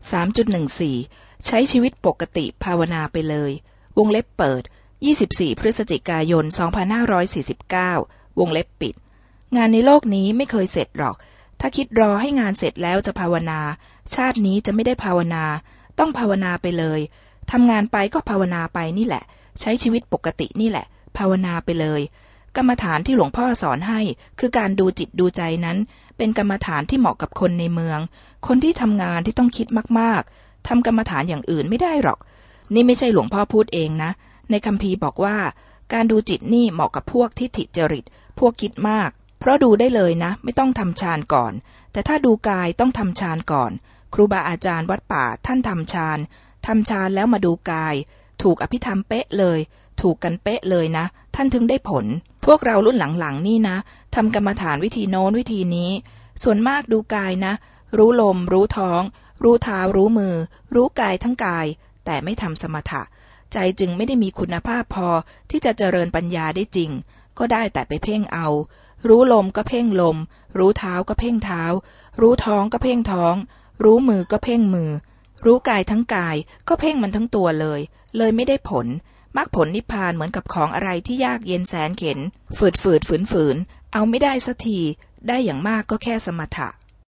3.14 ใช้ชีวิตปกติภาวนาไปเลย วงเล็บเปิด 24 พฤศจิกายน 2549 วงเล็บปิด งานในโลกนี้ไม่เคยเสร็จหรอก ถ้าคิดรอให้งานเสร็จแล้วจะภาวนา ชาตินี้จะไม่ได้ภาวนา ต้องภาวนาไปเลยทำงานไปก็ภาวนาไปนี่แหละ ใช้ชีวิตปกตินี่แหละ ภาวนาไปเลย กรรมฐานที่หลวงพ่อสอนให้ คือการดูจิตดูใจนั้น เป็นกรรมฐานที่เหมาะกับคนในเมือง คนที่ทำงานที่ต้องคิดมากๆทำกรรมฐานอย่างอื่นไม่ได้หรอก นี่ไม่ใช่หลวงพ่อพูดเองนะ ในคัมภีร์บอกว่า การดูจิตนี่เหมาะกับพวกที่ถิจริต พวกคิดมาก เพราะดูได้เลยนะ ไม่ต้องทำฌานก่อน แต่ถ้าดูกายต้องทำฌานก่อน ครูบาอาจารย์วัดป่าท่านทำฌานทำฌานแล้วมาดูกาย ถูกอภิธรรมเป๊ะเลย ถูกกันเป๊ะเลยนะ ท่านถึงได้ผล พวกเรารุ่นหลังๆ นี่นะทำกรรมฐานวิธีโน้นวิธีนี้ ส่วนมากดูกายนะ รู้ลม รู้ท้อง รู้เท้ารู้มือ รู้กายทั้งกาย แต่ไม่ทำสมถะ ใจจึงไม่ได้มีคุณภาพพอที่จะเจริญปัญญาได้จริง ก็ได้แต่ไปเพ่งเอา รู้ลมก็เพ่งลม รู้เท้าก็เพ่งเท้า รู้ท้องก็เพ่งท้อง รู้มือก็เพ่งมือ รู้กายทั้งกาย ก็เพ่งมันทั้งตัวเลย เลยไม่ได้ผล มรรคผลนิพพานเหมือนกับของอะไรที่ยากเย็นแสนเข็น ฝืดฝืดฝืนฝืนเอาไม่ได้สักที ได้อย่างมากก็แค่สมถะ